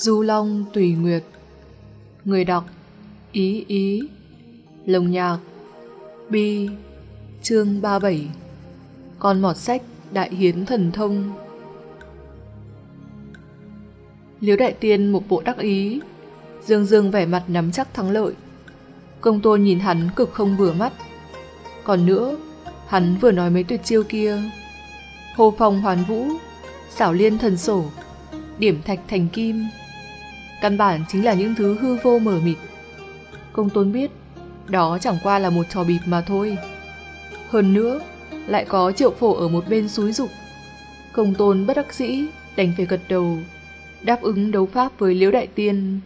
Du Long Tùy Nguyệt. Người đọc, Ý Ý. Lồng Nhạc, Bi, Chương 37 Con mọt sách, Đại Hiến Thần Thông. Liễu Đại Tiên một bộ đắc ý, Dương dương vẻ mặt nắm chắc thắng lợi. Công tôn nhìn hắn cực không vừa mắt. Còn nữa, Hắn vừa nói mấy tuyệt chiêu kia. Hồ phong hoàn vũ, Xảo liên thần sổ, Điểm thạch thành kim. Căn bản chính là những thứ hư vô mờ mịt. Công tôn biết, Đó chẳng qua là một trò bịp mà thôi. Hơn nữa, Lại có triệu phổ ở một bên suối dục. Công tôn bất đắc dĩ, Đành phải gật đầu, Đáp ứng đấu pháp với Liễu Đại Tiên.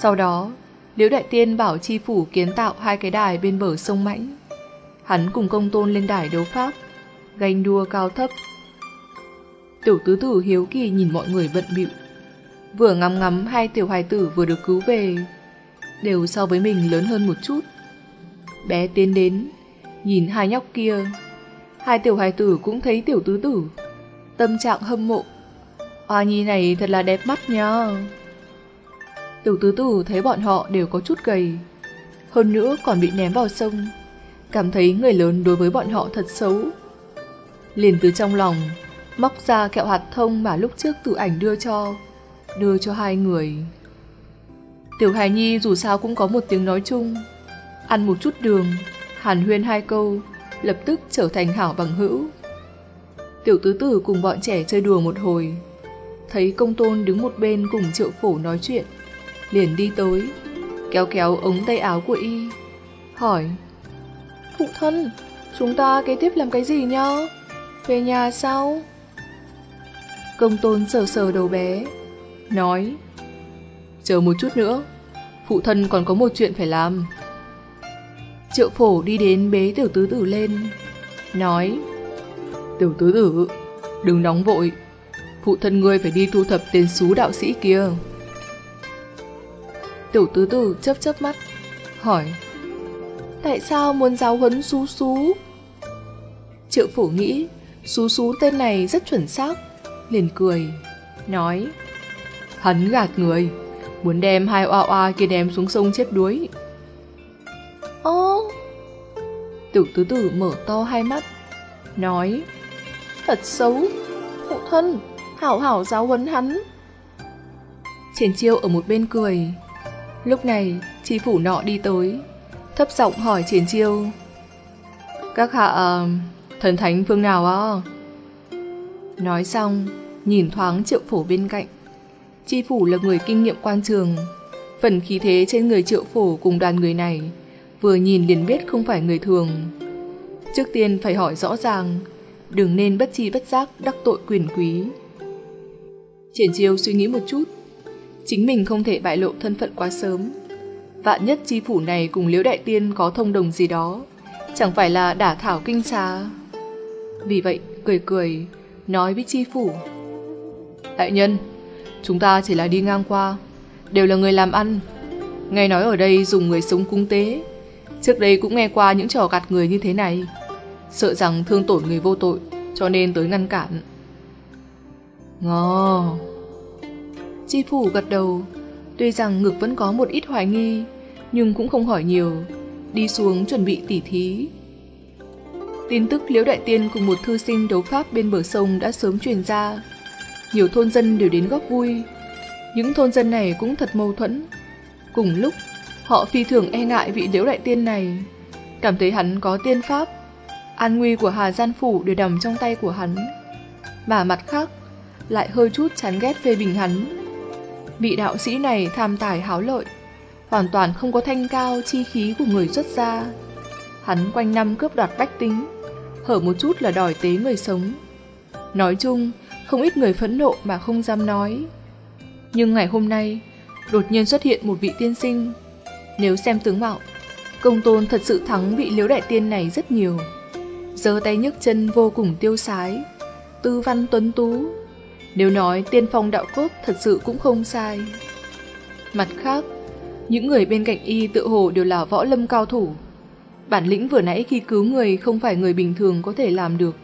Sau đó, Liễu Đại Tiên bảo chi phủ kiến tạo hai cái đài bên bờ sông Mãnh. Hắn cùng công tôn lên đài đấu pháp, Ganh đua cao thấp. Tiểu tứ tử hiếu kỳ nhìn mọi người vận bịu. Vừa ngắm ngắm hai tiểu hài tử vừa được cứu về, Đều so với mình lớn hơn một chút. Bé tiến đến, Nhìn hai nhóc kia. Hai tiểu hài tử cũng thấy tiểu tứ tử. Tâm trạng hâm mộ. Hoa nhi này thật là đẹp mắt nha Tiểu tứ tử thấy bọn họ đều có chút gầy. Hơn nữa còn bị ném vào sông. Cảm thấy người lớn đối với bọn họ thật xấu. Liền từ trong lòng, Móc ra kẹo hạt thông mà lúc trước tự ảnh đưa cho. Đưa cho hai người. Tiểu Hải nhi dù sao cũng có một tiếng nói chung. Ăn một chút đường, Hàn huyên hai câu, Lập tức trở thành hảo bằng hữu. Tiểu tứ tử cùng bọn trẻ chơi đùa một hồi. Thấy công tôn đứng một bên cùng triệu phổ nói chuyện, Liền đi tới, Kéo kéo ống tay áo của y, Hỏi, Phụ thân, Chúng ta kế tiếp làm cái gì nhá? Về nhà sao? Công tôn sờ sờ đầu bé Nói, Chờ một chút nữa, Phụ thân còn có một chuyện phải làm. Triệu phổ đi đến bế tiểu tứ tử lên, Nói, Tiểu tứ tử, Đừng nóng vội, Phụ thân ngươi phải đi thu thập tên xú đạo sĩ kia. Tiểu tứ tử chớp chớp mắt, Hỏi, Tại sao muốn giáo huấn xú xú? Triệu phổ nghĩ, Xú xú tên này rất chuẩn xác, liền cười, Nói Hắn gạt người Muốn đem hai oa oa kia đem xuống sông chết đuối. Ô! Tiểu tứ tử mở to hai mắt Nói Thật xấu Phụ thân Hảo hảo giáo huấn hắn. Triển chiêu ở một bên cười Lúc này Chi phủ nọ đi tới Thấp giọng hỏi triển chiêu Các hạ uh, Thần thánh phương nào á Nói xong Nhìn thoáng triệu phổ bên cạnh Chi phủ là người kinh nghiệm quan trường. Phần khí thế trên người triệu phổ cùng đoàn người này, Vừa nhìn liền biết không phải người thường. Trước tiên phải hỏi rõ ràng, Đừng nên bất chi bất giác đắc tội quyền quý. Triển chiêu suy nghĩ một chút, Chính mình không thể bại lộ thân phận quá sớm. Vạn nhất chi phủ này cùng liễu đại tiên có thông đồng gì đó, Chẳng phải là đả thảo kinh xà Vì vậy, cười cười, Nói với chi phủ. Đại nhân Chúng ta chỉ là đi ngang qua, Đều là người làm ăn. Nghe nói ở đây dùng người sống cung tế. Trước đây cũng nghe qua những trò gạt người như thế này. Sợ rằng thương tổn người vô tội, Cho nên tới ngăn cản. Ngò. Chi phủ gật đầu. Tuy rằng ngực vẫn có một ít hoài nghi, Nhưng cũng không hỏi nhiều. Đi xuống chuẩn bị tỉ thí. Tin tức Liễu Đại Tiên cùng một thư sinh đấu pháp bên bờ sông đã sớm truyền ra nhiều thôn dân đều đến góp vui. Những thôn dân này cũng thật mâu thuẫn. Cùng lúc, họ phi thường e ngại vị liễu đại tiên này, cảm thấy hắn có tiên pháp. An nguy của Hà Gian Phủ đều nằm trong tay của hắn. Mà mặt khác, lại hơi chút chán ghét phê bình hắn. Vị đạo sĩ này tham tài háo lợi, hoàn toàn không có thanh cao chi khí của người xuất gia. Hắn quanh năm cướp đoạt bách tính, hở một chút là đòi tế người sống. Nói chung, không ít người phẫn nộ mà không dám nói. Nhưng ngày hôm nay, đột nhiên xuất hiện một vị tiên sinh. Nếu xem tướng mạo, công tôn thật sự thắng vị liếu đại tiên này rất nhiều. Giơ tay nhấc chân vô cùng tiêu sái, tư văn tuấn tú. Nếu nói tiên phong đạo cốt thật sự cũng không sai. Mặt khác, những người bên cạnh y tự hồ đều là võ lâm cao thủ. Bản lĩnh vừa nãy khi cứu người không phải người bình thường có thể làm được.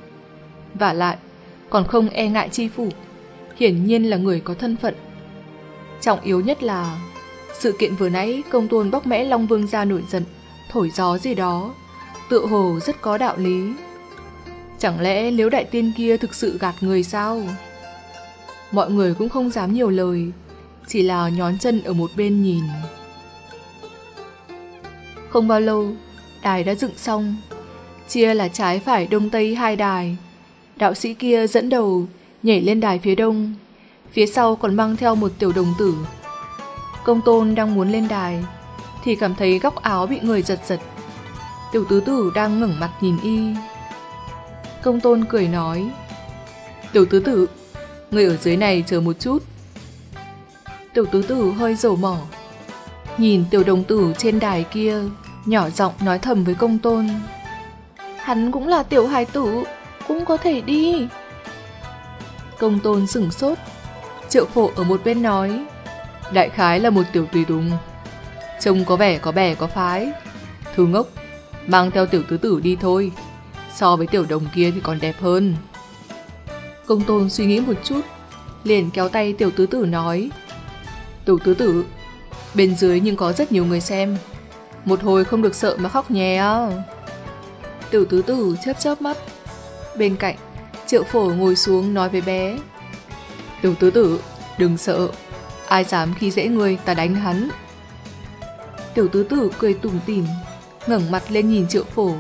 Và lại, còn không e ngại chi phủ, hiển nhiên là người có thân phận. Trọng yếu nhất là sự kiện vừa nãy công tôn bóc mẽ Long Vương ra nổi giận, thổi gió gì đó, tựa hồ rất có đạo lý. Chẳng lẽ nếu đại tiên kia thực sự gạt người sao? Mọi người cũng không dám nhiều lời, chỉ là nhón chân ở một bên nhìn. Không bao lâu, đài đã dựng xong, chia là trái phải đông tây hai đài. Đạo sĩ kia dẫn đầu nhảy lên đài phía đông, phía sau còn mang theo một tiểu đồng tử. Công tôn đang muốn lên đài, thì cảm thấy góc áo bị người giật giật. Tiểu tứ tử đang ngẩng mặt nhìn y. Công tôn cười nói, Tiểu tứ tử, người ở dưới này chờ một chút. Tiểu tứ tử hơi dầu mỏ, nhìn tiểu đồng tử trên đài kia, nhỏ giọng nói thầm với công tôn. Hắn cũng là tiểu hài tử, cũng có thể đi. Công tôn sửng sốt, triệu phổ ở một bên nói, đại khái là một tiểu tùy tùng. Trông có vẻ có bè có phái. Thư ngốc, mang theo tiểu tứ tử đi thôi. So với tiểu đồng kia thì còn đẹp hơn. Công tôn suy nghĩ một chút, liền kéo tay tiểu tứ tử nói. Tiểu tứ tử, bên dưới nhưng có rất nhiều người xem. Một hồi không được sợ mà khóc nhè. Tiểu tứ tử chớp chớp mắt. Bên cạnh, triệu phổ ngồi xuống nói với bé. Tiểu tứ tử, đừng sợ. Ai dám khi dễ người ta đánh hắn. Tiểu tứ tử cười tủm tỉm, ngẩng mặt lên nhìn triệu phổ.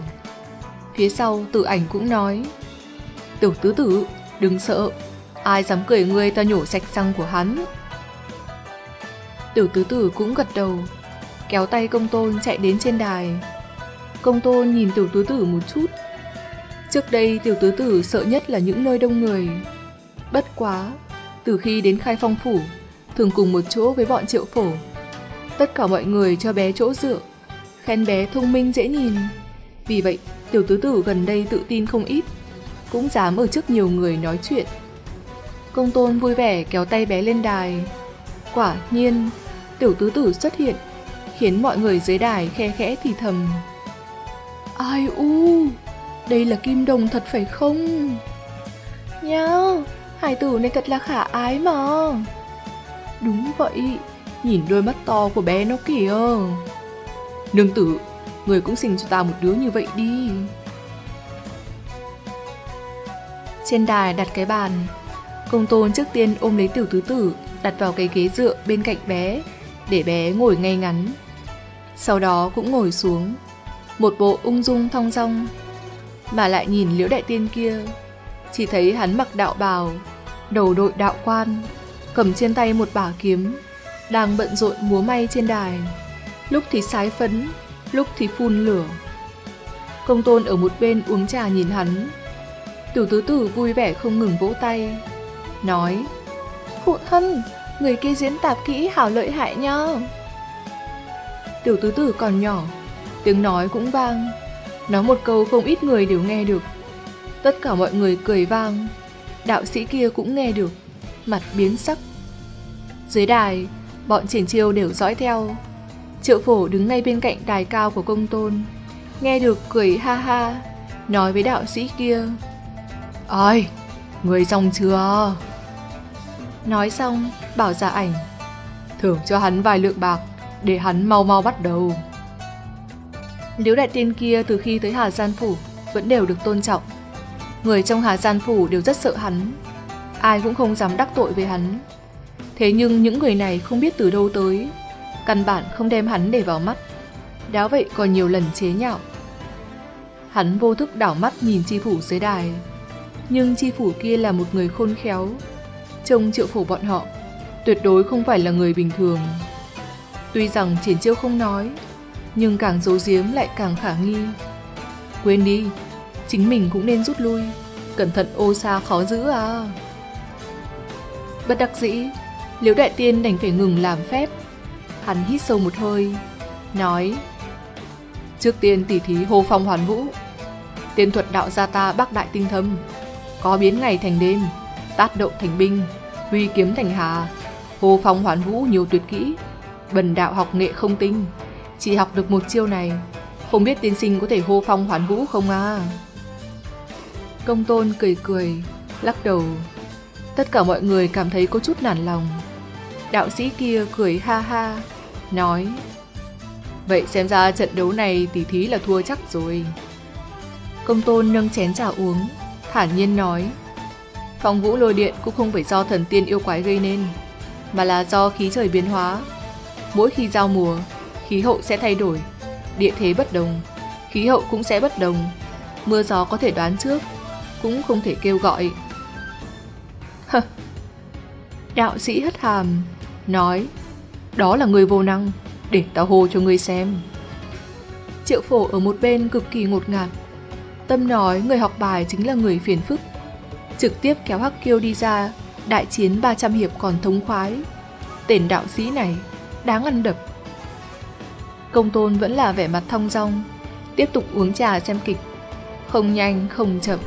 Phía sau tử ảnh cũng nói. Tiểu tứ tử, đừng sợ. Ai dám cười ngươi ta nhổ sạch răng của hắn. Tiểu tứ tử cũng gật đầu, kéo tay công tôn chạy đến trên đài. Công tôn nhìn tiểu tứ tử một chút. Trước đây tiểu tứ tử sợ nhất là những nơi đông người. Bất quá, từ khi đến khai phong phủ, thường cùng một chỗ với bọn triệu phổ. Tất cả mọi người cho bé chỗ dựa, khen bé thông minh dễ nhìn. Vì vậy, tiểu tứ tử gần đây tự tin không ít, cũng dám ở trước nhiều người nói chuyện. Công tôn vui vẻ kéo tay bé lên đài. Quả nhiên, tiểu tứ tử xuất hiện, khiến mọi người dưới đài khe khẽ thì thầm. Ai u, đây là kim đồng thật phải không? Nha, hải tử này thật là khả ái mà. Đúng vậy, nhìn đôi mắt to của bé nó kìa. Nương tử, người cũng sinh cho ta một đứa như vậy đi. Trên đài đặt cái bàn, công tôn trước tiên ôm lấy tiểu tứ tử đặt vào cái ghế dựa bên cạnh bé để bé ngồi ngay ngắn. Sau đó cũng ngồi xuống, một bộ ung dung thong dong, mà lại nhìn liễu đại tiên kia, chỉ thấy hắn mặc đạo bào, đầu đội đạo quan, cầm trên tay một bả kiếm, đang bận rộn múa may trên đài, lúc thì sái phấn, lúc thì phun lửa. Công tôn ở một bên uống trà nhìn hắn, tiểu tứ tử vui vẻ không ngừng vỗ tay, nói Phụ thân, người kia diễn tạp kỹ hảo lợi hại nha. Tiểu tứ tử còn nhỏ, tiếng nói cũng vang, nói một câu không ít người đều nghe được. Tất cả mọi người cười vang, đạo sĩ kia cũng nghe được, mặt biến sắc. Dưới đài, bọn triển chiêu đều dõi theo. Triệu phổ đứng ngay bên cạnh đài cao của công tôn, nghe được cười ha ha, nói với đạo sĩ kia. Ôi, người xong chưa? Nói xong, bảo giả ảnh. Thưởng cho hắn vài lượng bạc, để hắn mau mau bắt đầu. Liễu đại tiên kia từ khi tới Hà Gian Phủ vẫn đều được tôn trọng. Người trong Hà Gian Phủ đều rất sợ hắn. Ai cũng không dám đắc tội với hắn. Thế nhưng những người này không biết từ đâu tới. Căn bản không đem hắn để vào mắt. Đáo vậy còn nhiều lần chế nhạo. Hắn vô thức đảo mắt nhìn chi phủ dưới đài. Nhưng chi phủ kia là một người khôn khéo. Trông triệu phủ bọn họ tuyệt đối không phải là người bình thường. Tuy rằng triển chiêu không nói, nhưng càng giấu giếm lại càng khả nghi. Quên đi, chính mình cũng nên rút lui, cẩn thận ô xa khó giữ à. Bất đắc dĩ, Liễu Đại Tiên đành phải ngừng làm phép. Hắn hít sâu một hơi, nói Trước tiên tỉ thí hô phong hoàn vũ, tiên thuật đạo gia ta bắc đại tinh thâm, có biến ngày thành đêm, tát động thành binh, huy kiếm thành hà, hô phong hoàn vũ nhiều tuyệt kỹ, bần đạo học nghệ không tinh, chỉ học được một chiêu này, không biết tiên sinh có thể hô phong hoán vũ không à? Công tôn cười cười, lắc đầu. Tất cả mọi người cảm thấy có chút nản lòng. Đạo sĩ kia cười ha ha, nói Vậy xem ra trận đấu này tỷ thí là thua chắc rồi. Công tôn nâng chén trà uống, thản nhiên nói Phong vũ lôi điện cũng không phải do thần tiên yêu quái gây nên, mà là do khí trời biến hóa. Mỗi khi giao mùa, khí hậu sẽ thay đổi, địa thế bất đồng, khí hậu cũng sẽ bất đồng. Mưa gió có thể đoán trước, cũng không thể kêu gọi. Đạo sĩ hất hàm, nói Đó là người vô năng, để tao hô cho người xem. Triệu phổ ở một bên cực kỳ ngột ngạt. Tâm nói người học bài chính là người phiền phức. Trực tiếp kéo Hắc Kiêu đi ra, đại chiến 300 hiệp còn thống khoái. Tên đạo sĩ này, đáng ăn đập. Công tôn vẫn là vẻ mặt thong dong, tiếp tục uống trà xem kịch. Không nhanh, không chậm.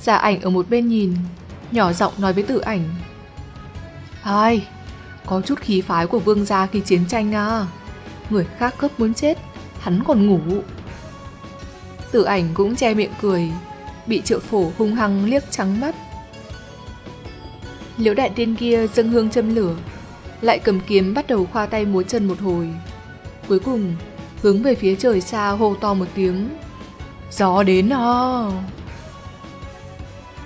Giả ảnh ở một bên nhìn, nhỏ giọng nói với tử ảnh. Ai, có chút khí phái của vương gia khi chiến tranh à. Người khác gấp muốn chết, hắn còn ngủ. Tử ảnh cũng che miệng cười, bị triệu phổ hung hăng liếc trắng mắt. Liễu đại tiên kia dâng hương châm lửa, lại cầm kiếm bắt đầu khoa tay múa chân một hồi. Cuối cùng, hướng về phía trời xa hô to một tiếng. Gió đến ho!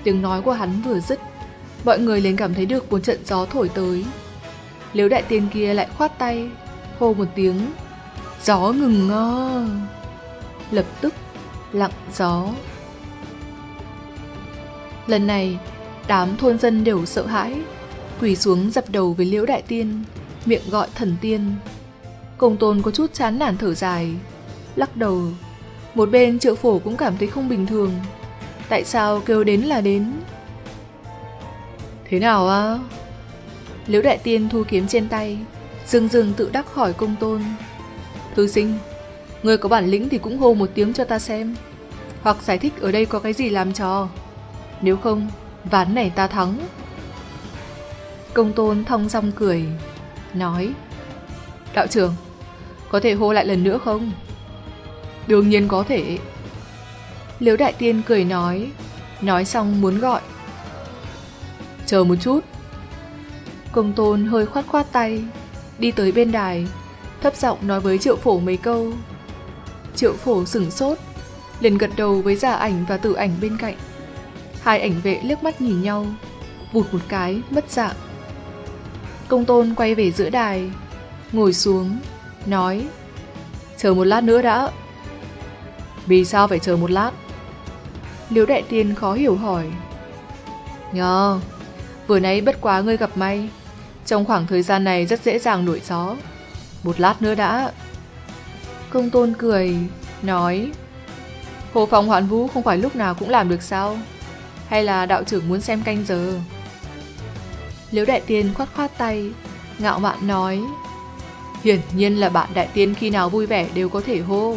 Tiếng nói của hắn vừa dứt, mọi người liền cảm thấy được một trận gió thổi tới. Liễu đại tiên kia lại khoát tay, hô một tiếng. Gió ngừng ngơ. Lập tức, lặng gió. Lần này, đám thôn dân đều sợ hãi, quỳ xuống dập đầu với Liễu Đại Tiên, miệng gọi thần tiên. Công tôn có chút chán nản thở dài, lắc đầu. Một bên triệu phổ cũng cảm thấy không bình thường. Tại sao kêu đến là đến? Thế nào á? Liễu Đại Tiên thu kiếm trên tay, dừng dừng tự đắc hỏi công tôn. Thư sinh, người có bản lĩnh thì cũng hô một tiếng cho ta xem. Hoặc giải thích ở đây có cái gì làm trò. Nếu không, ván này ta thắng. Công tôn thong dong cười, nói Đạo trưởng, có thể hô lại lần nữa không? Đương nhiên có thể. Liễu Đại Tiên cười nói, nói xong muốn gọi. Chờ một chút. Công tôn hơi khoát khoát tay, đi tới bên đài, thấp giọng nói với triệu phổ mấy câu. Triệu phổ sửng sốt, liền gật đầu với giả ảnh và tử ảnh bên cạnh. Hai ảnh vệ liếc mắt nhìn nhau, vụt một cái, mất dạng. Công tôn quay về giữa đài, ngồi xuống, nói Chờ một lát nữa đã. Vì sao phải chờ một lát? Liễu đại tiên khó hiểu hỏi. Nhờ, vừa nãy bất quá ngươi gặp may. Trong khoảng thời gian này rất dễ dàng nổi gió. Một lát nữa đã. Công tôn cười, nói Hồ phòng hoạn vũ không phải lúc nào cũng làm được sao? Hay là đạo trưởng muốn xem canh giờ? Liễu đại tiên khoát khoát tay, ngạo mạn nói Hiển nhiên là bạn đại tiên khi nào vui vẻ đều có thể hô.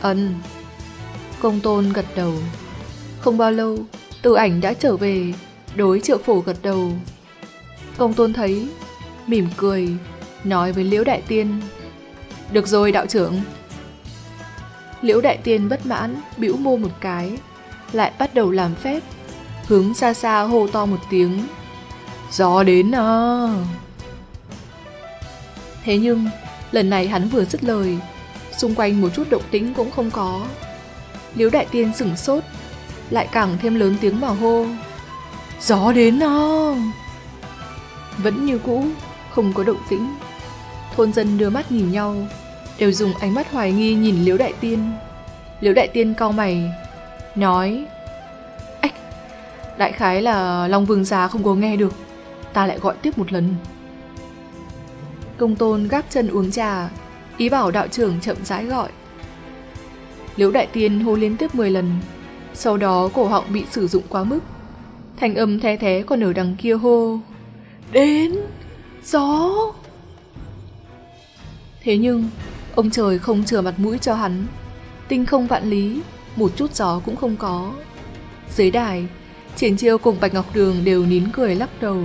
Ân. Công tôn gật đầu. Không bao lâu, từ ảnh đã trở về, đối triệu phổ gật đầu. Công tôn thấy, mỉm cười, nói với Liễu Đại Tiên. Được rồi đạo trưởng. Liễu Đại Tiên bất mãn, bĩu mô một cái, lại bắt đầu làm phép, hướng xa xa hô to một tiếng. Gió đến à! Thế nhưng, lần này hắn vừa dứt lời, xung quanh một chút động tĩnh cũng không có. Liễu Đại Tiên sửng sốt, lại càng thêm lớn tiếng mà hô. Gió đến à! Vẫn như cũ, không có động tĩnh. Thôn dân đưa mắt nhìn nhau, đều dùng ánh mắt hoài nghi nhìn Liễu Đại Tiên. Liễu Đại Tiên cau mày, nói Ách, đại khái là Long Vương Giá không có nghe được, ta lại gọi tiếp một lần. Công tôn gác chân uống trà, ý bảo đạo trưởng chậm rãi gọi. Liễu Đại Tiên hô liên tiếp 10 lần, sau đó cổ họng bị sử dụng quá mức. Thành âm the thế còn ở đằng kia hô. Đến, gió. Thế nhưng, ông trời không chừa mặt mũi cho hắn. Tinh không vạn lý, một chút gió cũng không có. Dưới đài, Triển Chiêu cùng Bạch Ngọc Đường đều nín cười lắc đầu.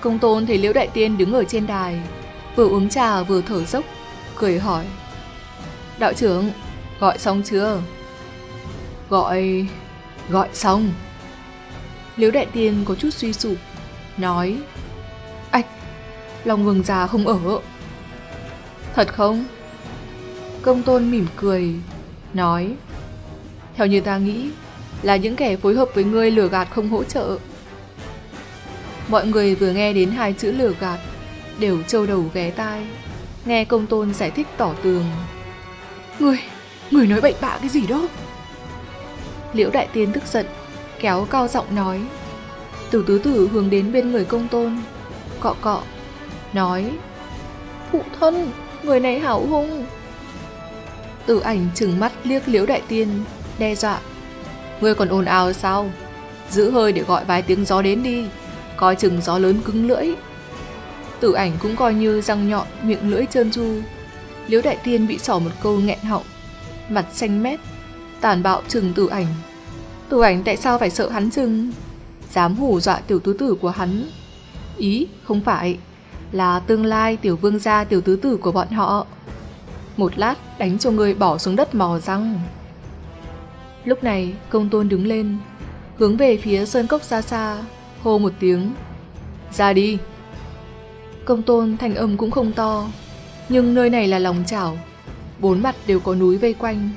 Công tôn thấy Liễu Đại Tiên đứng ở trên đài, vừa uống trà vừa thở dốc, cười hỏi. Đạo trưởng, gọi xong chưa? Gọi... gọi xong. Liễu Đại Tiên có chút suy sụp, nói Ách, Long Vương già không ở. Thật không? Công tôn mỉm cười, nói Theo như ta nghĩ, là những kẻ phối hợp với ngươi lừa gạt không hỗ trợ. Mọi người vừa nghe đến hai chữ lừa gạt, đều trâu đầu ghé tai, nghe công tôn giải thích tỏ tường. Ngươi, ngươi nói bậy bạ cái gì đó? Liễu Đại Tiên tức giận, kéo cao giọng nói. Tử tứ tử hướng đến bên người công tôn, cọ cọ, nói. Phụ thân, người này hảo hung. Tử ảnh trừng mắt liếc Liễu Đại Tiên, đe dọa. Ngươi còn ồn ào sao? Giữ hơi để gọi vài tiếng gió đến đi, coi chừng gió lớn cứng lưỡi. Tử ảnh cũng coi như răng nhọn, miệng lưỡi trơn tru. Liễu Đại Tiên bị sỏ một câu nghẹn họng, mặt xanh mét, tàn bạo chừng tử ảnh. Tử ảnh tại sao phải sợ hắn chừng? Dám hù dọa tiểu tứ tử của hắn. Ý, không phải, là tương lai tiểu vương gia tiểu tứ tử của bọn họ. Một lát đánh cho người bỏ xuống đất mò răng. Lúc này công tôn đứng lên, hướng về phía sơn cốc xa xa, hô một tiếng. Ra đi! Công tôn thanh âm cũng không to, nhưng nơi này là lòng chảo, bốn mặt đều có núi vây quanh.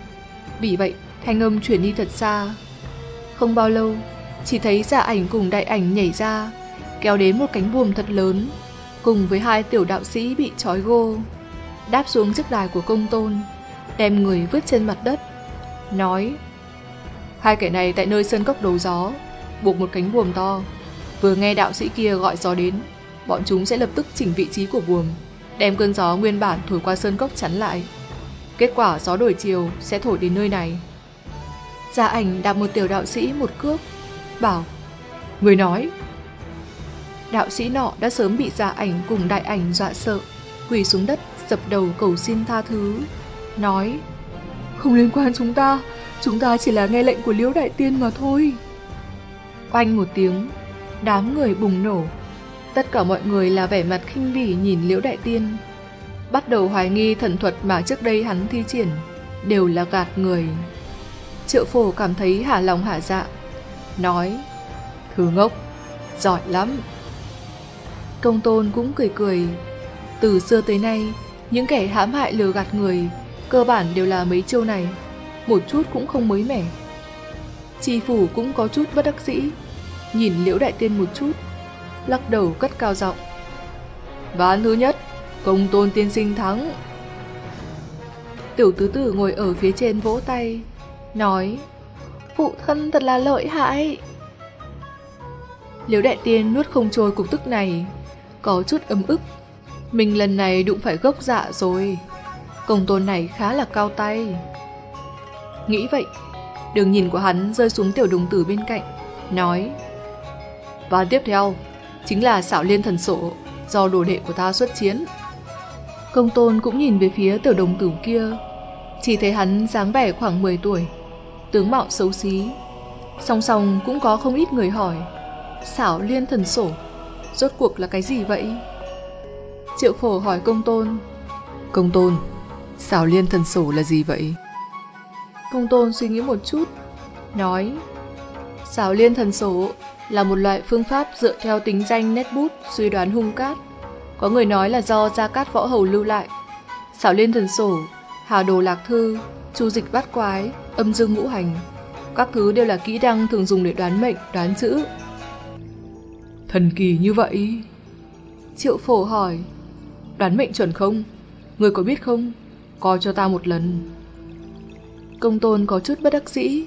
Vì vậy, thanh âm chuyển đi thật xa. Không bao lâu, chỉ thấy giả ảnh cùng đại ảnh nhảy ra, kéo đến một cánh buồm thật lớn, cùng với hai tiểu đạo sĩ bị trói gô, đáp xuống chiếc đài của công tôn, đem người vứt trên mặt đất, nói Hai kẻ này tại nơi sơn cốc đấu gió, buộc một cánh buồm to, vừa nghe đạo sĩ kia gọi gió đến, bọn chúng sẽ lập tức chỉnh vị trí của buồm, đem cơn gió nguyên bản thổi qua sơn cốc chắn lại. Kết quả gió đổi chiều sẽ thổi đến nơi này. Gia ảnh đạp một tiểu đạo sĩ một cước, bảo, người nói. Đạo sĩ nọ đã sớm bị gia ảnh cùng đại ảnh dọa sợ, quỳ xuống đất dập đầu cầu xin tha thứ, nói, không liên quan chúng ta, chúng ta chỉ là nghe lệnh của Liễu Đại Tiên mà thôi. Oanh một tiếng, đám người bùng nổ, tất cả mọi người là vẻ mặt khinh bỉ nhìn Liễu Đại Tiên, bắt đầu hoài nghi thần thuật mà trước đây hắn thi triển, đều là gạt người. Triệu phổ cảm thấy hả lòng hả dạ, nói, thứ ngốc, giỏi lắm. Công tôn cũng cười cười, từ xưa tới nay, những kẻ hãm hại lừa gạt người, cơ bản đều là mấy chiêu này, một chút cũng không mới mẻ. Chi phủ cũng có chút bất đắc dĩ, nhìn liễu đại tiên một chút, lắc đầu cất cao giọng. Ván thứ nhất, công tôn tiên sinh thắng. Tiểu tứ tử ngồi ở phía trên vỗ tay, nói Phụ thân thật là lợi hại. Liễu đại tiên nuốt không trôi cục tức này, có chút ấm ức. Mình lần này đụng phải gốc dạ rồi. Công tôn này khá là cao tay. Nghĩ vậy, đường nhìn của hắn rơi xuống tiểu đồng tử bên cạnh, nói và tiếp theo, chính là xảo liên thần sổ do đồ đệ của ta xuất chiến. Công tôn cũng nhìn về phía tiểu đồng tử kia, chỉ thấy hắn dáng vẻ khoảng 10 tuổi, tướng mạo xấu xí. Song song cũng có không ít người hỏi, xảo liên thần sổ, rốt cuộc là cái gì vậy? Triệu phổ hỏi công tôn. Công tôn, xảo liên thần sổ là gì vậy? Công tôn suy nghĩ một chút, nói Xảo liên thần sổ là một loại phương pháp dựa theo tính danh nét bút suy đoán hung cát. Có người nói là do Gia Cát Võ Hầu lưu lại. Xảo liên thần sổ, hà đồ lạc thư, chu dịch bát quái, âm dương ngũ hành. Các thứ đều là kỹ năng thường dùng để đoán mệnh, đoán chữ. Thần kỳ như vậy. Triệu phổ hỏi, đoán mệnh chuẩn không? Người có biết không? Coi cho ta một lần. Công tôn có chút bất đắc dĩ,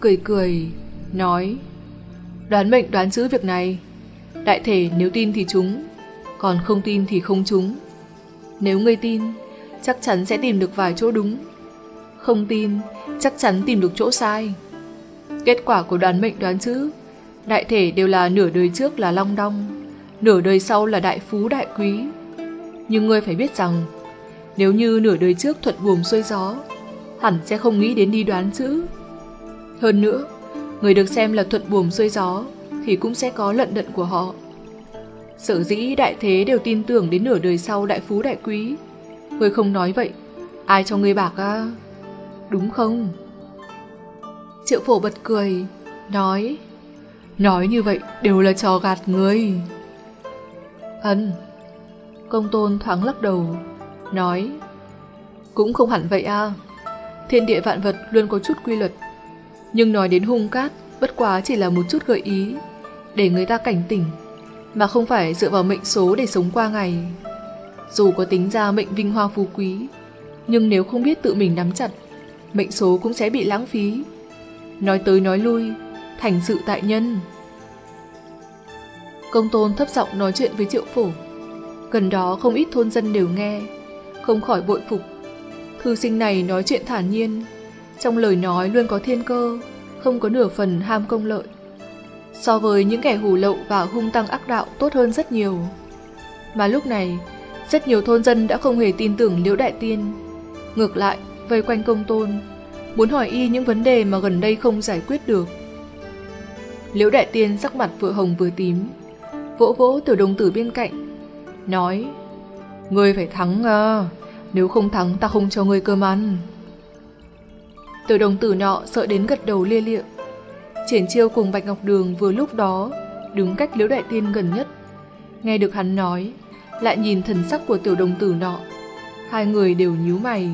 cười cười, nói Đoán mệnh đoán chữ việc này, đại thể nếu tin thì chúng, còn không tin thì không chúng. Nếu ngươi tin, chắc chắn sẽ tìm được vài chỗ đúng. Không tin, chắc chắn tìm được chỗ sai. Kết quả của đoán mệnh đoán chữ, đại thể đều là nửa đời trước là long đong, nửa đời sau là đại phú đại quý. Nhưng ngươi phải biết rằng, nếu như nửa đời trước thuận buồm xuôi gió, hẳn sẽ không nghĩ đến đi đoán chữ. Hơn nữa, người được xem là thuận buồm xuôi gió thì cũng sẽ có lận đận của họ. Sở dĩ đại thế đều tin tưởng đến nửa đời sau đại phú đại quý. Người không nói vậy, ai cho người bạc à? Đúng không? Triệu phổ bật cười, nói Nói như vậy đều là trò gạt người. Ân. Công tôn thoáng lắc đầu, nói Cũng không hẳn vậy à. Thiên địa vạn vật luôn có chút quy luật. Nhưng nói đến hung cát, bất quá chỉ là một chút gợi ý, để người ta cảnh tỉnh, mà không phải dựa vào mệnh số để sống qua ngày. Dù có tính ra mệnh vinh hoa phú quý, nhưng nếu không biết tự mình nắm chặt, mệnh số cũng sẽ bị lãng phí. Nói tới nói lui, thành sự tại nhân. Công tôn thấp giọng nói chuyện với triệu phổ. Gần đó không ít thôn dân đều nghe, không khỏi bội phục. Thư sinh này nói chuyện thản nhiên, trong lời nói luôn có thiên cơ, không có nửa phần ham công lợi. So với những kẻ hù lậu và hung tăng ác đạo tốt hơn rất nhiều. Mà lúc này, rất nhiều thôn dân đã không hề tin tưởng Liễu Đại Tiên. Ngược lại, vây quanh công tôn, muốn hỏi y những vấn đề mà gần đây không giải quyết được. Liễu Đại Tiên sắc mặt vừa hồng vừa tím, vỗ vỗ tiểu đồng tử bên cạnh, nói Ngươi phải thắng à, nếu không thắng ta không cho ngươi cơm ăn. Tiểu đồng tử nọ sợ đến gật đầu lia lịa. Triển chiêu cùng Bạch Ngọc Đường vừa lúc đó đứng cách Liễu Đại Tiên gần nhất. Nghe được hắn nói, lại nhìn thần sắc của tiểu đồng tử nọ. Hai người đều nhíu mày.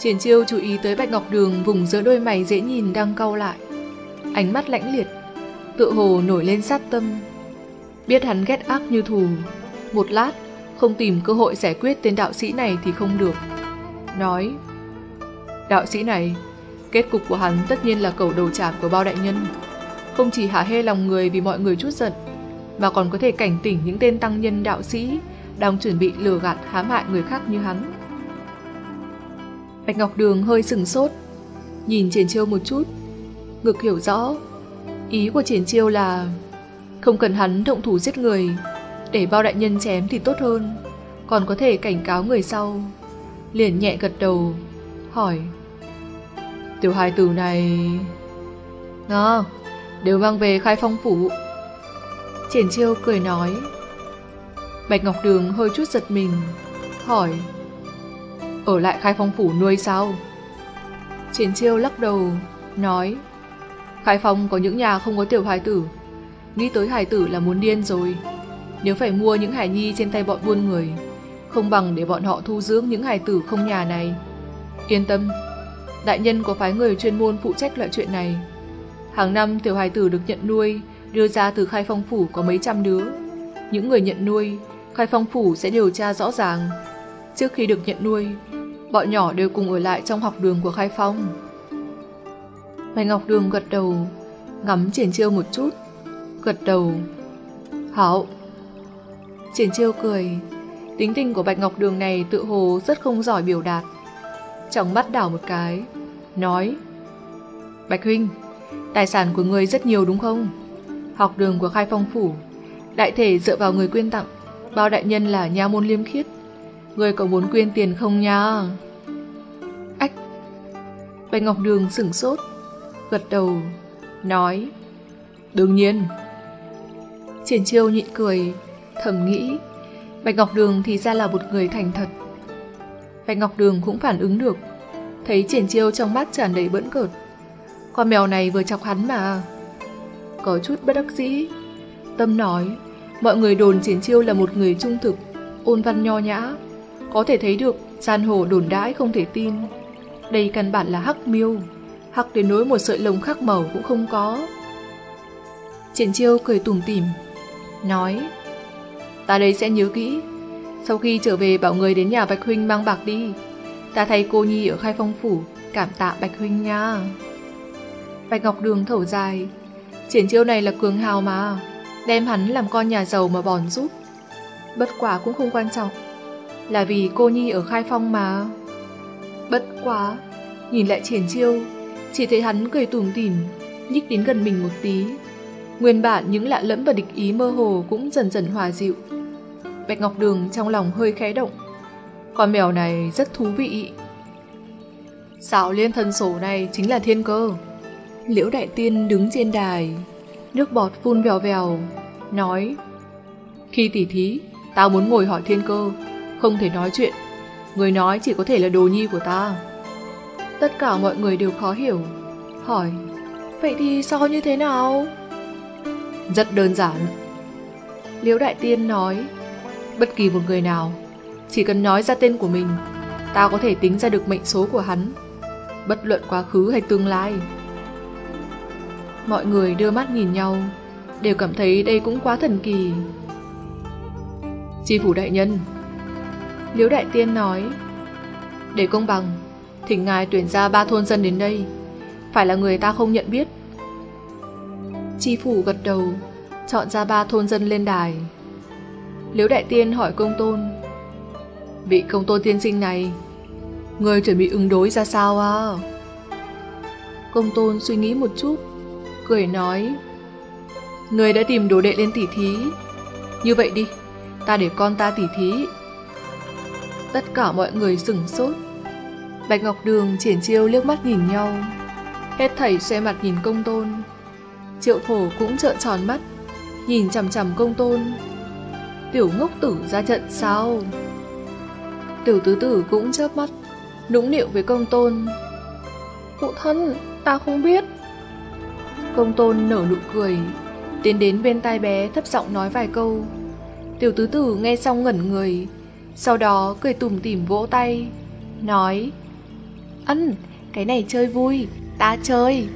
Triển chiêu chú ý tới Bạch Ngọc Đường vùng giữa đôi mày dễ nhìn đang cau lại. Ánh mắt lãnh liệt, tự hồ nổi lên sát tâm. Biết hắn ghét ác như thù, một lát không tìm cơ hội giải quyết tên đạo sĩ này thì không được. Nói, đạo sĩ này, kết cục của hắn tất nhiên là cầu đầu chạm của bao đại nhân. Không chỉ hả hê lòng người vì mọi người chút giận, mà còn có thể cảnh tỉnh những tên tăng nhân đạo sĩ đang chuẩn bị lừa gạt hãm hại người khác như hắn. Bạch Ngọc Đường hơi sừng sốt, nhìn Triển Chiêu một chút, ngực hiểu rõ. Ý của Triển Chiêu là không cần hắn động thủ giết người, để bao đại nhân chém thì tốt hơn, còn có thể cảnh cáo người sau. Liền nhẹ gật đầu, hỏi. Tiểu hài tử này... nó đều mang về khai phong phủ. Triển chiêu cười nói. Bạch Ngọc Đường hơi chút giật mình, hỏi. Ở lại khai phong phủ nuôi sao? Triển chiêu lắc đầu, nói. Khai phong có những nhà không có tiểu hài tử. Nghĩ tới hài tử là muốn điên rồi. Nếu phải mua những hài nhi trên tay bọn buôn người, không bằng để bọn họ thu dưỡng những hài tử không nhà này. Yên tâm, đại nhân có phái người chuyên môn phụ trách loại chuyện này. Hàng năm tiểu hài tử được nhận nuôi, đưa ra từ khai phong phủ có mấy trăm đứa. Những người nhận nuôi, khai phong phủ sẽ điều tra rõ ràng. Trước khi được nhận nuôi, bọn nhỏ đều cùng ở lại trong học đường của khai phong. Bạch Ngọc Đường gật đầu, ngắm triển chiêu một chút, gật đầu. Hảo. Triển chiêu cười, tính tình của Bạch Ngọc Đường này tự hồ rất không giỏi biểu đạt. Trong mắt đảo một cái, nói Bạch Huynh, tài sản của người rất nhiều đúng không? Học đường của khai phong phủ, đại thể dựa vào người quyên tặng, bao đại nhân là nha môn liêm khiết. Người có muốn quyên tiền không nha? Ách! Bạch Ngọc Đường sửng sốt, gật đầu, nói Đương nhiên. Triển chiêu nhịn cười, thầm nghĩ Bạch Ngọc Đường thì ra là một người thành thật. Bạch Ngọc Đường cũng phản ứng được, thấy triển chiêu trong mắt tràn đầy bẫn cợt. Con mèo này vừa chọc hắn mà. Có chút bất đắc dĩ. Tâm nói, mọi người đồn triển chiêu là một người trung thực, ôn văn nho nhã. Có thể thấy được, san hồ đồn đãi không thể tin. Đây căn bản là hắc miêu, hắc đến nỗi một sợi lông khác màu cũng không có. Triển chiêu cười tủm tỉm, nói Ta đây sẽ nhớ kỹ. Sau khi trở về bảo người đến nhà Bạch Huynh mang bạc đi. Ta thay cô Nhi ở khai phong phủ, cảm tạ Bạch Huynh nha. Bạch Ngọc Đường thở dài. Triển chiêu này là cường hào mà. Đem hắn làm con nhà giàu mà bòn giúp. Bất quả cũng không quan trọng. Là vì cô Nhi ở khai phong mà. Bất quá, nhìn lại triển chiêu, chỉ thấy hắn cười tủm tỉm, nhích đến gần mình một tí. Nguyên bản những lạ lẫm và địch ý mơ hồ cũng dần dần hòa dịu. Bạch Ngọc Đường trong lòng hơi khẽ động. Con mèo này rất thú vị. Xảo liên thần sổ này chính là thiên cơ. Liễu Đại Tiên đứng trên đài, nước bọt phun vèo vèo, nói Khi tỉ thí, tao muốn ngồi hỏi thiên cơ, không thể nói chuyện. Người nói chỉ có thể là đồ nhi của ta. Tất cả mọi người đều khó hiểu, hỏi Vậy thì so như thế nào? Rất đơn giản. Liễu Đại Tiên nói, bất kỳ một người nào, chỉ cần nói ra tên của mình, tao có thể tính ra được mệnh số của hắn, bất luận quá khứ hay tương lai. Mọi người đưa mắt nhìn nhau, đều cảm thấy đây cũng quá thần kỳ. Chi phủ đại nhân Liễu Đại Tiên nói Để công bằng Thỉnh ngài tuyển ra ba thôn dân đến đây Phải là người ta không nhận biết Chi phủ gật đầu Chọn ra ba thôn dân lên đài Liễu Đại Tiên hỏi công tôn Vị công tôn tiên sinh này, Người chuẩn bị ứng đối ra sao à? Công tôn suy nghĩ một chút, Cười nói, Người đã tìm đồ đệ lên tỉ thí. Như vậy đi, Ta để con ta tỉ thí. Tất cả mọi người sửng sốt. Bạch Ngọc Đường triển chiêu liếc mắt nhìn nhau. Hết thảy xoay mặt nhìn công tôn. Triệu phổ cũng trợn tròn mắt, Nhìn chằm chằm công tôn. Tiểu ngốc tử ra trận sao? Tiểu tứ tử cũng chớp mắt Nũng nịu với công tôn. Phụ thân Ta không biết. Công tôn nở nụ cười Tiến đến bên tai bé thấp giọng nói vài câu. Tiểu tứ tử nghe xong ngẩn người Sau đó cười tủm tỉm vỗ tay Nói Ân, cái này chơi vui Ta chơi.